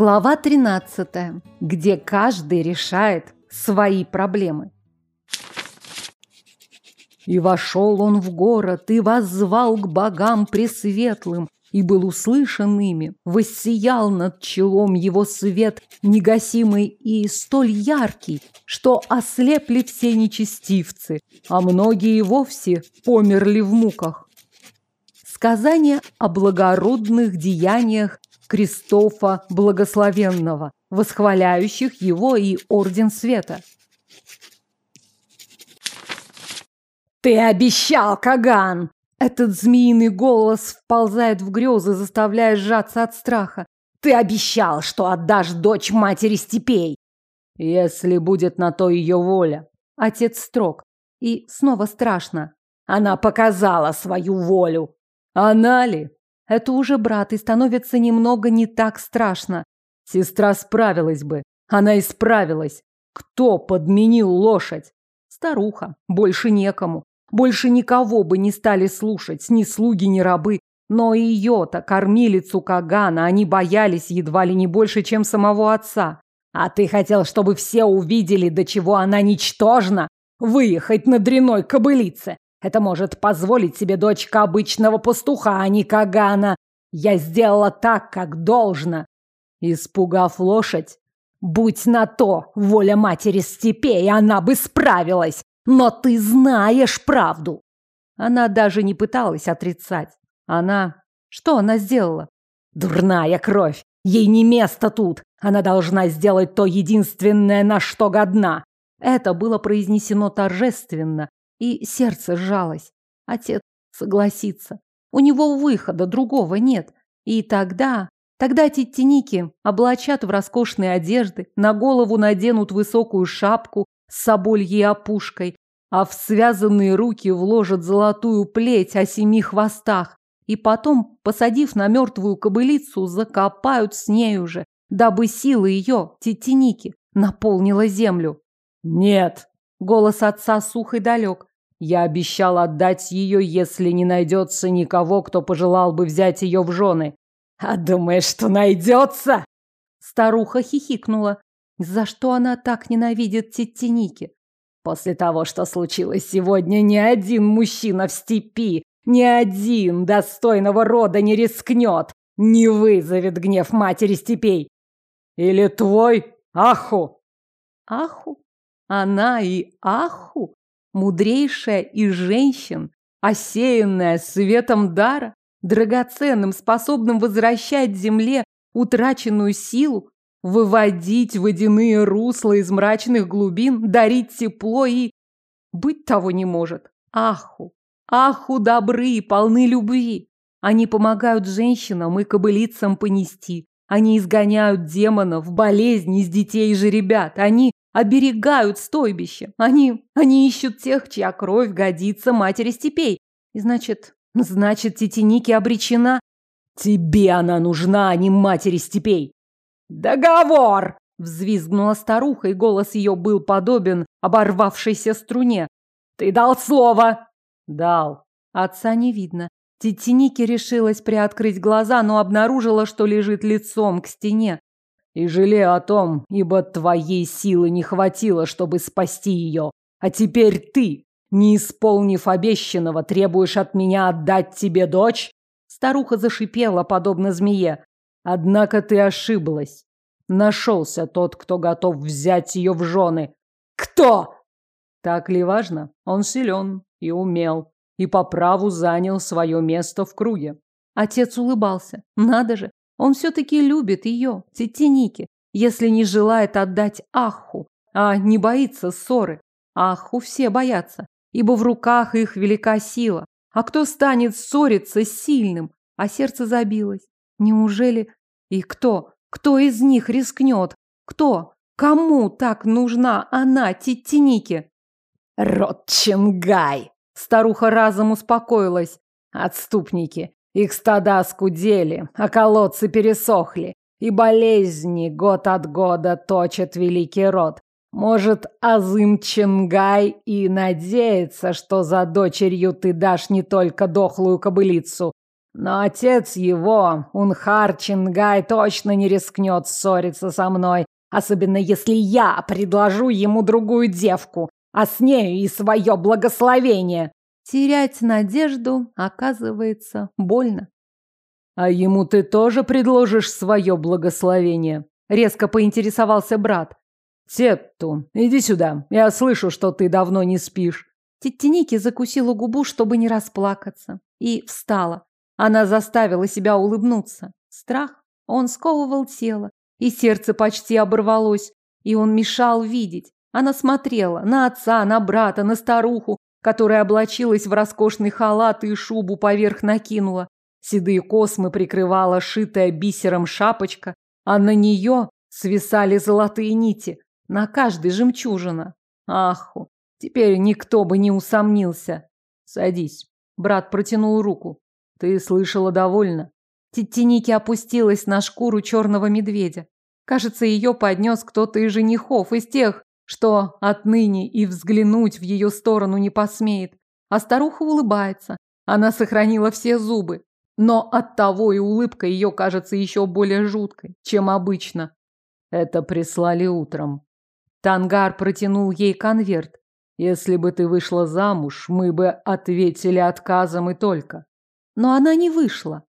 Глава 13, где каждый решает свои проблемы. И вошел он в город, и воззвал к богам пресветлым, и был услышан ими, воссиял над челом его свет негасимый и столь яркий, что ослепли все нечестивцы, а многие и вовсе померли в муках. Сказание о благородных деяниях Кристофа Благословенного, восхваляющих его и Орден Света. «Ты обещал, Каган!» Этот змеиный голос вползает в грезы, заставляя сжаться от страха. «Ты обещал, что отдашь дочь матери степей!» «Если будет на то ее воля!» Отец строг. И снова страшно. «Она показала свою волю!» «Она ли?» Это уже брат, и становится немного не так страшно. Сестра справилась бы. Она исправилась. Кто подменил лошадь? Старуха. Больше некому. Больше никого бы не стали слушать, ни слуги, ни рабы. Но ее-то, кормилицу Кагана, они боялись едва ли не больше, чем самого отца. А ты хотел, чтобы все увидели, до чего она ничтожна? Выехать на дряной кобылице. Это может позволить себе дочка обычного пастуха, а не Кагана. Я сделала так, как должно. Испугав лошадь, будь на то воля матери степей, она бы справилась. Но ты знаешь правду. Она даже не пыталась отрицать. Она... Что она сделала? Дурная кровь. Ей не место тут. Она должна сделать то единственное, на что годна. Это было произнесено торжественно, и сердце сжалось. Отец согласится. У него выхода другого нет. И тогда... Тогда тетеники облачат в роскошные одежды, на голову наденут высокую шапку с собольей опушкой, а в связанные руки вложат золотую плеть о семи хвостах, и потом, посадив на мертвую кобылицу, закопают с ней уже, дабы сила ее, тетеники, наполнила землю. «Нет!» — голос отца сух и далек. Я обещал отдать ее, если не найдется никого, кто пожелал бы взять ее в жены. А думаешь, что найдется? Старуха хихикнула. За что она так ненавидит Титтиники? После того, что случилось сегодня, ни один мужчина в степи, ни один достойного рода не рискнет, не вызовет гнев матери степей. Или твой Аху? Аху? Она и Аху? Мудрейшая из женщин, осеянная светом дара, драгоценным, способным возвращать земле утраченную силу, выводить водяные русла из мрачных глубин, дарить тепло и... Быть того не может. Аху, аху добры и полны любви. Они помогают женщинам и кобылицам понести. Они изгоняют демонов, болезни из детей и же ребят. Они оберегают стойбище. Они, они ищут тех, чья кровь годится матери степей. И значит, значит, Титиники обречена. Тебе она нужна, а не матери степей. Договор! Взвизгнула старуха, и голос ее был подобен оборвавшейся струне. Ты дал слово? Дал. Отца не видно. Титиники решилась приоткрыть глаза, но обнаружила, что лежит лицом к стене и жалею о том, ибо твоей силы не хватило, чтобы спасти ее. А теперь ты, не исполнив обещанного, требуешь от меня отдать тебе дочь?» Старуха зашипела, подобно змее. «Однако ты ошиблась. Нашелся тот, кто готов взять ее в жены. Кто?» Так ли важно? Он силен и умел, и по праву занял свое место в круге. Отец улыбался. Надо же, он все-таки любит ее, Тетеники, если не желает отдать Аху, а не боится ссоры. Аху все боятся, ибо в руках их велика сила. А кто станет ссориться с сильным? А сердце забилось. Неужели... И кто? Кто из них рискнет? Кто? Кому так нужна она, Титтиники? Род Чингай! Старуха разом успокоилась. Отступники. Их стада скудели, а колодцы пересохли, и болезни год от года точат великий род. Может, Азым Ченгай и надеется, что за дочерью ты дашь не только дохлую кобылицу, Но отец его, Унхар Чингай, точно не рискнет ссориться со мной, особенно если я предложу ему другую девку, а с нею и свое благословение. Терять надежду, оказывается, больно. А ему ты тоже предложишь свое благословение? Резко поинтересовался брат. Тетту, иди сюда. Я слышу, что ты давно не спишь. Теттиники закусила губу, чтобы не расплакаться, и встала. Она заставила себя улыбнуться. Страх, он сковывал тело, и сердце почти оборвалось, и он мешал видеть. Она смотрела на отца, на брата, на старуху, которая облачилась в роскошный халат и шубу поверх накинула. Седые космы прикрывала шитая бисером шапочка, а на нее свисали золотые нити. На каждой жемчужина. Аху, теперь никто бы не усомнился. Садись. Брат протянул руку. Ты слышала довольно. Тетеники опустилась на шкуру черного медведя. Кажется, ее поднес кто-то из женихов, из тех, что отныне и взглянуть в ее сторону не посмеет. А старуха улыбается. Она сохранила все зубы. Но оттого и улыбка ее кажется еще более жуткой, чем обычно. Это прислали утром. Тангар протянул ей конверт. Если бы ты вышла замуж, мы бы ответили отказом и только но она не вышла.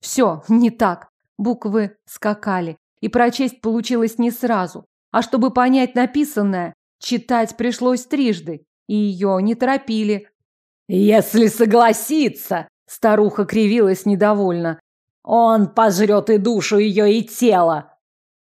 Все не так. Буквы скакали, и прочесть получилось не сразу. А чтобы понять написанное, читать пришлось трижды, и ее не торопили. «Если согласится!» – старуха кривилась недовольно. «Он пожрет и душу ее, и тело!»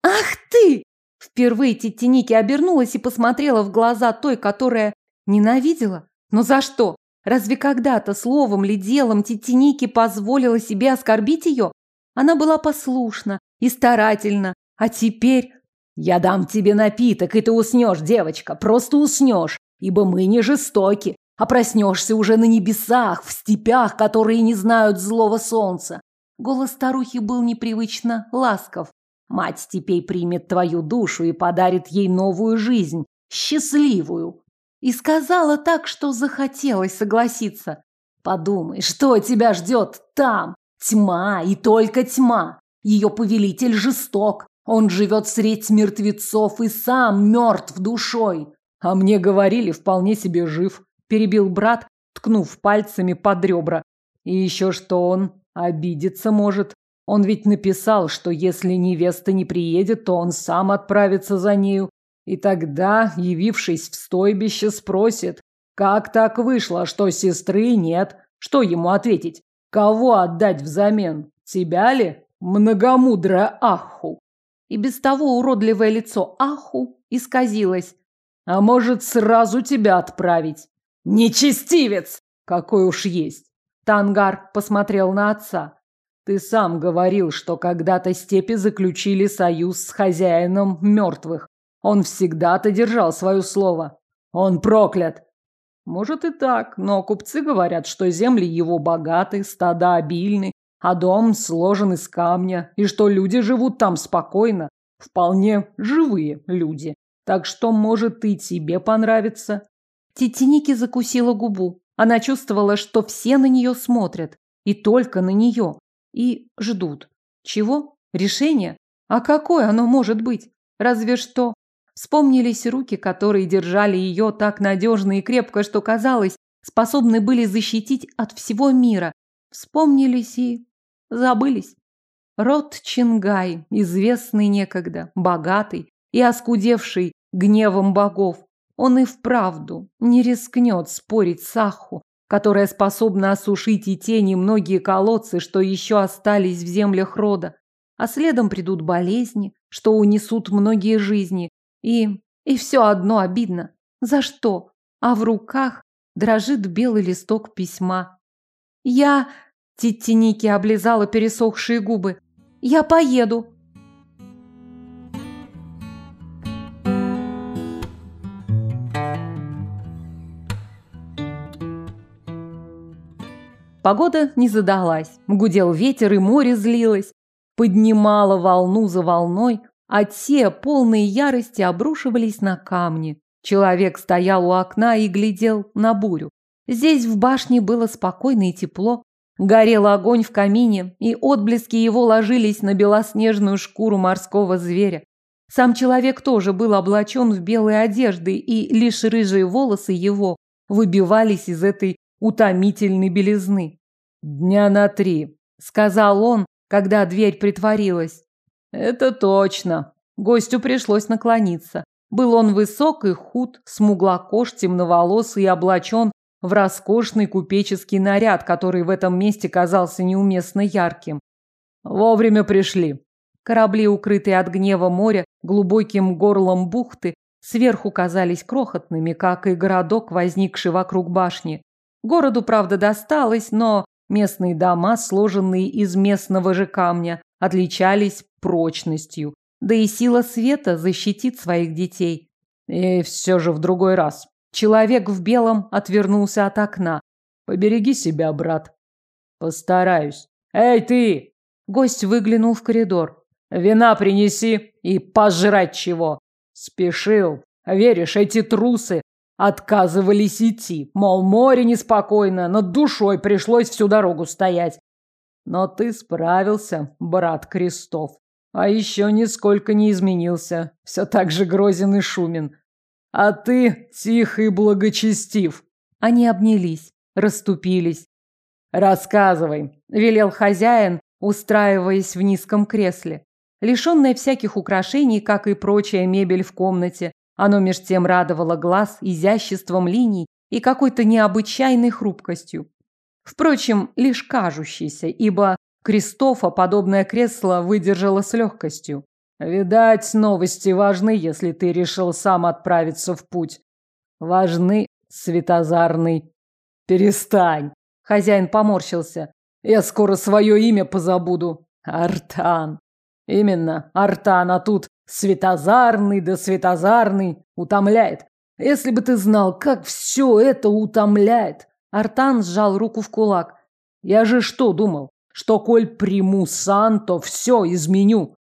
«Ах ты!» Впервые Титтиники обернулась и посмотрела в глаза той, которая ненавидела. Но за что? Разве когда-то словом ли делом Титиники позволила себе оскорбить ее? Она была послушна и старательна, а теперь... Я дам тебе напиток, и ты уснешь, девочка, просто уснешь, ибо мы не жестоки, а проснешься уже на небесах, в степях, которые не знают злого солнца. Голос старухи был непривычно ласков. Мать степей примет твою душу и подарит ей новую жизнь, счастливую. И сказала так, что захотелось согласиться. Подумай, что тебя ждет там? Тьма и только тьма. Ее повелитель жесток. Он живет средь мертвецов и сам мертв душой. А мне говорили, вполне себе жив. Перебил брат, ткнув пальцами под ребра. И еще что он обидеться может. Он ведь написал, что если невеста не приедет, то он сам отправится за нею. И тогда, явившись в стойбище, спросит, как так вышло, что сестры нет? Что ему ответить? Кого отдать взамен? Тебя ли? Многомудрая Аху. И без того уродливое лицо Аху исказилось. А может, сразу тебя отправить? Нечестивец! Какой уж есть. Тангар посмотрел на отца. Ты сам говорил, что когда-то степи заключили союз с хозяином мертвых. Он всегда-то держал свое слово. Он проклят. Может и так, но купцы говорят, что земли его богаты, стада обильны, а дом сложен из камня, и что люди живут там спокойно, вполне живые люди. Так что, может, и тебе понравится. Титиники закусила губу. Она чувствовала, что все на нее смотрят, и только на нее, и ждут. Чего? Решение? А какое оно может быть? Разве что Вспомнились руки, которые держали ее так надежно и крепко, что, казалось, способны были защитить от всего мира. Вспомнились и забылись. Род Чингай, известный некогда, богатый и оскудевший гневом богов, он и вправду не рискнет спорить с Аху, которая способна осушить и те немногие колодцы, что еще остались в землях рода. А следом придут болезни, что унесут многие жизни, и... и все одно обидно. За что? А в руках дрожит белый листок письма. Я... Титти Ники облизала пересохшие губы. Я поеду. Погода не задалась. Гудел ветер, и море злилось. Поднимало волну за волной, а те, полные ярости, обрушивались на камни. Человек стоял у окна и глядел на бурю. Здесь в башне было спокойно и тепло. Горел огонь в камине, и отблески его ложились на белоснежную шкуру морского зверя. Сам человек тоже был облачен в белые одежды, и лишь рыжие волосы его выбивались из этой утомительной белизны. «Дня на три», — сказал он, когда дверь притворилась. «Это точно». Гостю пришлось наклониться. Был он высок и худ, смуглокож, темноволосый и облачен в роскошный купеческий наряд, который в этом месте казался неуместно ярким. Вовремя пришли. Корабли, укрытые от гнева моря глубоким горлом бухты, сверху казались крохотными, как и городок, возникший вокруг башни. Городу, правда, досталось, но местные дома, сложенные из местного же камня, отличались прочностью. Да и сила света защитит своих детей. И все же в другой раз. Человек в белом отвернулся от окна. Побереги себя, брат. Постараюсь. Эй, ты! Гость выглянул в коридор. Вина принеси и пожрать чего. Спешил. Веришь, эти трусы отказывались идти. Мол, море неспокойно, над душой пришлось всю дорогу стоять. Но ты справился, брат Крестов. А еще нисколько не изменился. Все так же грозен и шумен. А ты тих и благочестив. Они обнялись, расступились. Рассказывай, велел хозяин, устраиваясь в низком кресле. Лишенное всяких украшений, как и прочая мебель в комнате, оно меж тем радовало глаз изяществом линий и какой-то необычайной хрупкостью. Впрочем, лишь кажущейся, ибо Кристофа подобное кресло выдержало с легкостью. Видать, новости важны, если ты решил сам отправиться в путь. Важны, Светозарный. Перестань. Хозяин поморщился. Я скоро свое имя позабуду. Артан. Именно, Артан, а тут Светозарный да Светозарный. Утомляет. Если бы ты знал, как все это утомляет. Артан сжал руку в кулак. Я же что думал? Что коль приму сан, то все изменю.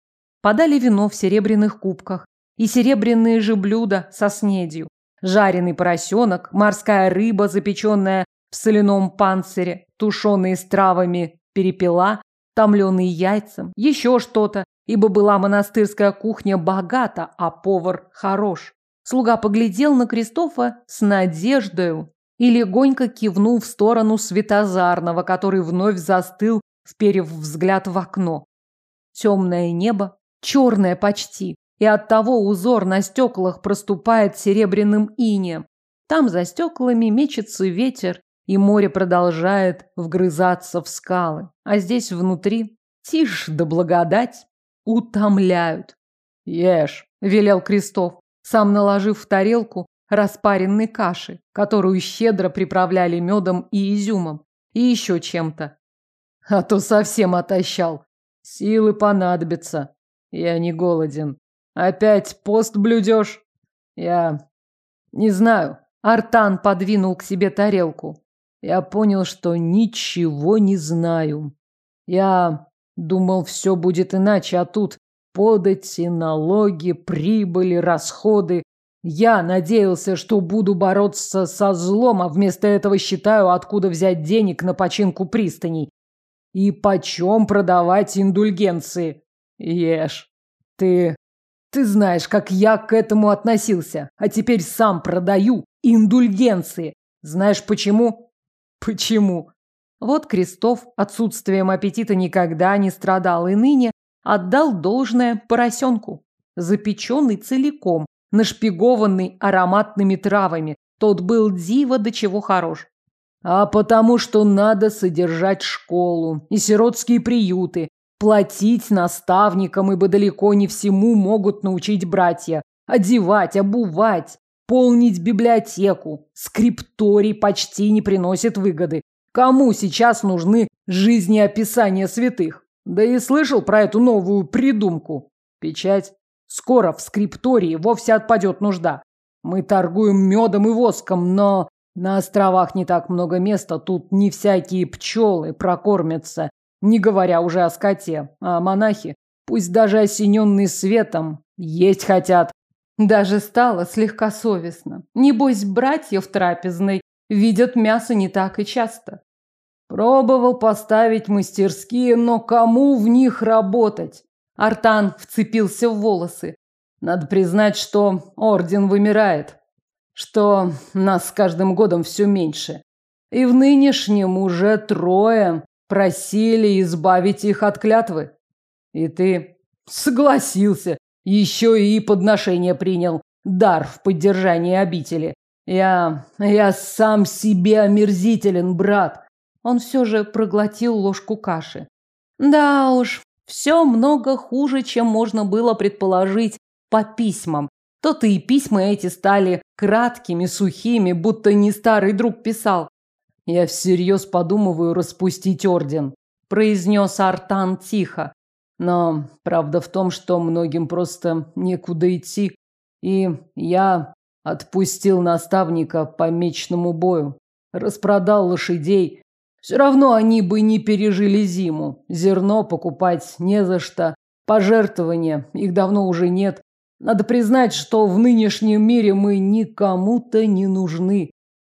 Подали вино в серебряных кубках и серебряные же блюда со снедью. Жареный поросенок, морская рыба, запеченная в соляном панцире, тушеные с травами перепела, томленые яйцем, еще что-то, ибо была монастырская кухня богата, а повар хорош. Слуга поглядел на Кристофа с надеждою и легонько кивнул в сторону Светозарного, который вновь застыл, вперев взгляд в окно. Темное небо, черное почти, и оттого узор на стеклах проступает серебряным инеем. Там за стеклами мечется ветер, и море продолжает вгрызаться в скалы. А здесь внутри тишь да благодать утомляют. «Ешь», — велел Крестов, сам наложив в тарелку распаренной каши, которую щедро приправляли медом и изюмом, и еще чем-то. А то совсем отощал. Силы понадобятся. Я не голоден. Опять пост блюдешь? Я не знаю. Артан подвинул к себе тарелку. Я понял, что ничего не знаю. Я думал, все будет иначе, а тут подати, налоги, прибыли, расходы. Я надеялся, что буду бороться со злом, а вместо этого считаю, откуда взять денег на починку пристаней. И почем продавать индульгенции? Ешь. Ты... Ты знаешь, как я к этому относился, а теперь сам продаю индульгенции. Знаешь почему? Почему? Вот Крестов отсутствием аппетита никогда не страдал и ныне отдал должное поросенку. Запеченный целиком, нашпигованный ароматными травами. Тот был диво до чего хорош. А потому что надо содержать школу и сиротские приюты, Платить наставникам, ибо далеко не всему могут научить братья. Одевать, обувать, полнить библиотеку. Скрипторий почти не приносит выгоды. Кому сейчас нужны жизнеописания святых? Да и слышал про эту новую придумку. Печать. Скоро в скриптории вовсе отпадет нужда. Мы торгуем медом и воском, но на островах не так много места, тут не всякие пчелы прокормятся не говоря уже о скоте, а монахи, пусть даже осененные светом, есть хотят. Даже стало слегка совестно. Небось, братьев трапезной видят мясо не так и часто. Пробовал поставить мастерские, но кому в них работать? Артан вцепился в волосы. Надо признать, что орден вымирает, что нас с каждым годом все меньше. И в нынешнем уже трое просили избавить их от клятвы. И ты согласился, еще и подношение принял, дар в поддержании обители. Я... я сам себе омерзителен, брат. Он все же проглотил ложку каши. Да уж, все много хуже, чем можно было предположить по письмам. То-то и письма эти стали краткими, сухими, будто не старый друг писал. Я всерьез подумываю распустить орден, произнес Артан тихо. Но правда в том, что многим просто некуда идти. И я отпустил наставника по мечному бою, распродал лошадей. Все равно они бы не пережили зиму. Зерно покупать не за что. Пожертвования, их давно уже нет. Надо признать, что в нынешнем мире мы никому-то не нужны.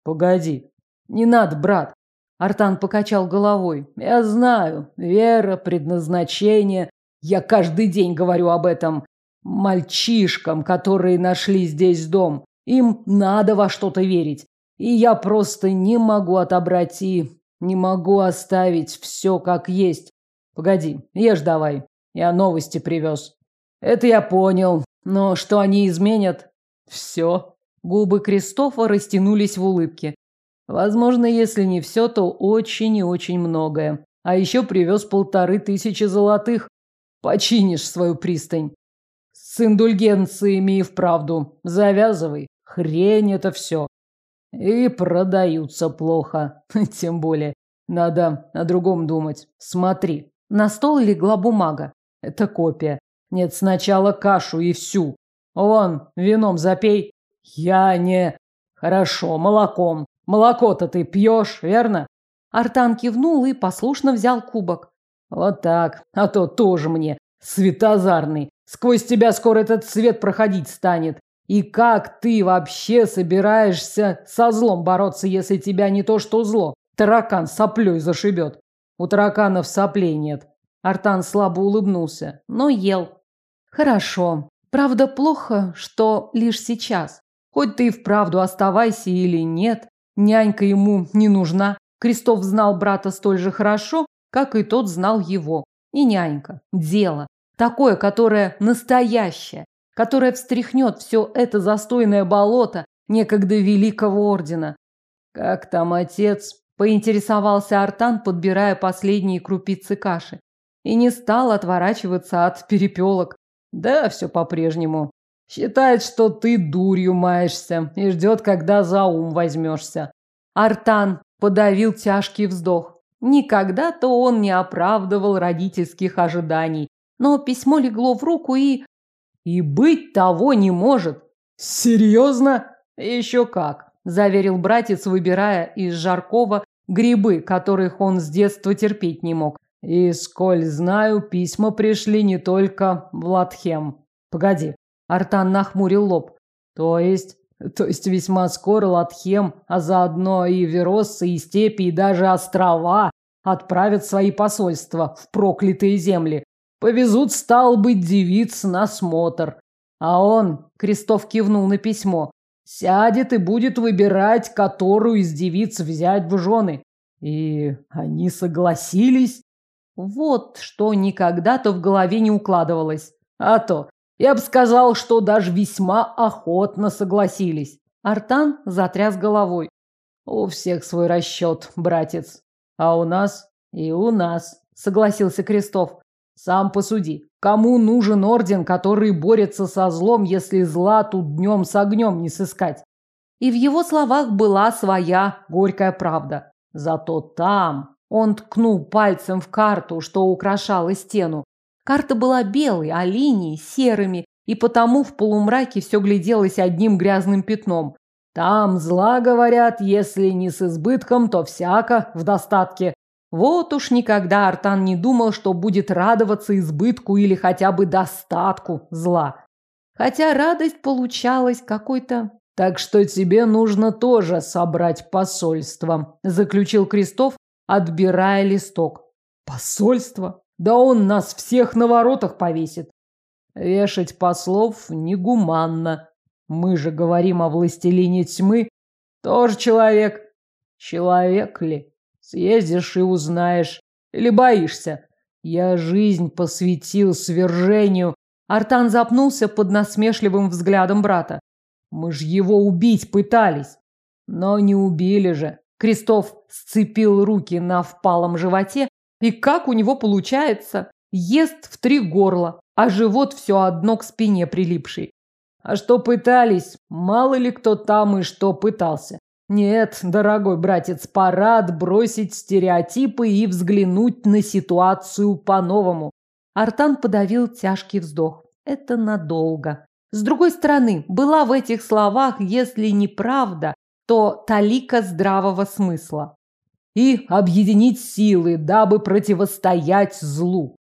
Погоди, не надо, брат. Артан покачал головой. Я знаю, вера, предназначение. Я каждый день говорю об этом мальчишкам, которые нашли здесь дом. Им надо во что-то верить. И я просто не могу отобрать и не могу оставить все как есть. Погоди, ешь давай. Я новости привез. Это я понял. Но что они изменят? Все. Губы Кристофа растянулись в улыбке. Возможно, если не все, то очень и очень многое. А еще привез полторы тысячи золотых. Починишь свою пристань. С индульгенциями и вправду. Завязывай. Хрень это все. И продаются плохо. Тем более. Надо о другом думать. Смотри. На стол легла бумага. Это копия. Нет, сначала кашу и всю. Вон, вином запей. Я не... Хорошо, молоком. Молоко-то ты пьешь, верно? Артан кивнул и послушно взял кубок. Вот так, а то тоже мне светозарный. Сквозь тебя скоро этот свет проходить станет. И как ты вообще собираешься со злом бороться, если тебя не то что зло, таракан соплей зашибет? У тараканов соплей нет. Артан слабо улыбнулся, но ел. Хорошо. Правда, плохо, что лишь сейчас. Хоть ты и вправду оставайся или нет, Нянька ему не нужна. Крестов знал брата столь же хорошо, как и тот знал его. И нянька. Дело. Такое, которое настоящее. Которое встряхнет все это застойное болото некогда великого ордена. Как там отец? Поинтересовался Артан, подбирая последние крупицы каши. И не стал отворачиваться от перепелок. Да, все по-прежнему. Считает, что ты дурью маешься и ждет, когда за ум возьмешься. Артан подавил тяжкий вздох. Никогда-то он не оправдывал родительских ожиданий. Но письмо легло в руку и... И быть того не может. Серьезно? Еще как, заверил братец, выбирая из жаркого грибы, которых он с детства терпеть не мог. И, сколь знаю, письма пришли не только в Латхем. Погоди, Артан нахмурил лоб. То есть, то есть весьма скоро Латхем, а заодно и Вероссы, и степи, и даже острова отправят свои посольства в проклятые земли. Повезут, стал быть, девиц на смотр. А он, Крестов кивнул на письмо, сядет и будет выбирать, которую из девиц взять в жены. И они согласились. Вот что никогда-то в голове не укладывалось. А то я бы сказал, что даже весьма охотно согласились. Артан затряс головой. У всех свой расчет, братец. А у нас и у нас, согласился Крестов. Сам посуди, кому нужен орден, который борется со злом, если зла тут днем с огнем не сыскать? И в его словах была своя горькая правда. Зато там он ткнул пальцем в карту, что украшала стену. Карта была белой, а линии серыми, и потому в полумраке все гляделось одним грязным пятном. Там зла, говорят, если не с избытком, то всяко в достатке. Вот уж никогда Артан не думал, что будет радоваться избытку или хотя бы достатку зла. Хотя радость получалась какой-то... Так что тебе нужно тоже собрать посольство, заключил Крестов, отбирая листок. Посольство? Да он нас всех на воротах повесит. Вешать послов негуманно. Мы же говорим о властелине тьмы. Тоже человек. Человек ли? Съездишь и узнаешь. Или боишься? Я жизнь посвятил свержению. Артан запнулся под насмешливым взглядом брата. Мы ж его убить пытались. Но не убили же. Крестов сцепил руки на впалом животе, и как у него получается? Ест в три горла, а живот все одно к спине прилипший. А что пытались? Мало ли кто там и что пытался. Нет, дорогой братец, пора отбросить стереотипы и взглянуть на ситуацию по-новому. Артан подавил тяжкий вздох. Это надолго. С другой стороны, была в этих словах, если не правда, то талика здравого смысла. И объединить силы, дабы противостоять злу.